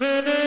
Mm-hmm.